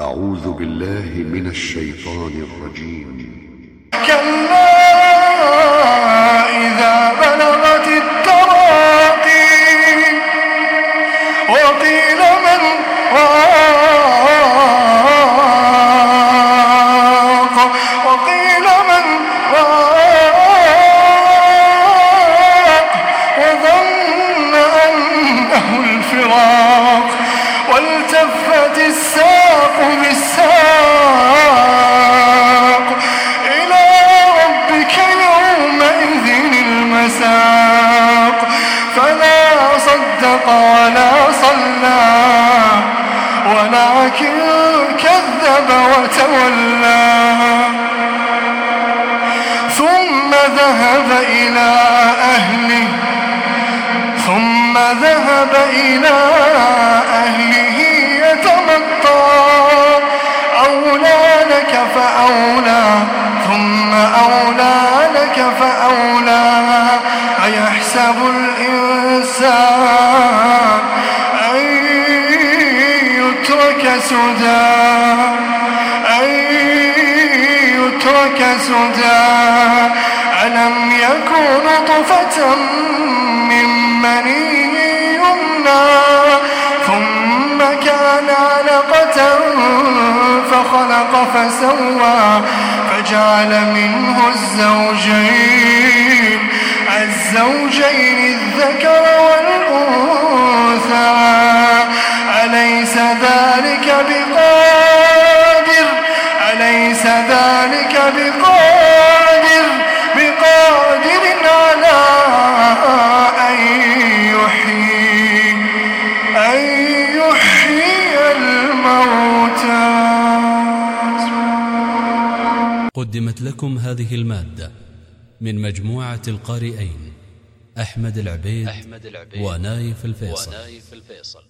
أعوذ بالله من الشيطان الرجيم. كلا إذا بلغت التراقي وقيل من راق وقيل من راق وظن أنه الفراق. والتفت الساق بالساق إلى ربك يومئذ المساق. فلا صدق ولا صلى. ولكن كذب وتولى. ثم ذهب إلى أهله. ثم ذهب إلى أهله فأولى ثم أولى لك فأولى. أيحسب الإنسان أن يترك سدى؟ أن يترك سدى؟ ألم يكن نطفة من مني؟ فخلق فسوى فجعل منه الزوجين. الزوجين الذكر والأنثى. أليس ذلك بقادر؟ أليس ذلك بقادر؟ قدمت لكم هذه المادة من مجموعة القارئين أحمد العبيد, أحمد العبيد ونايف الفيصل, ونايف الفيصل.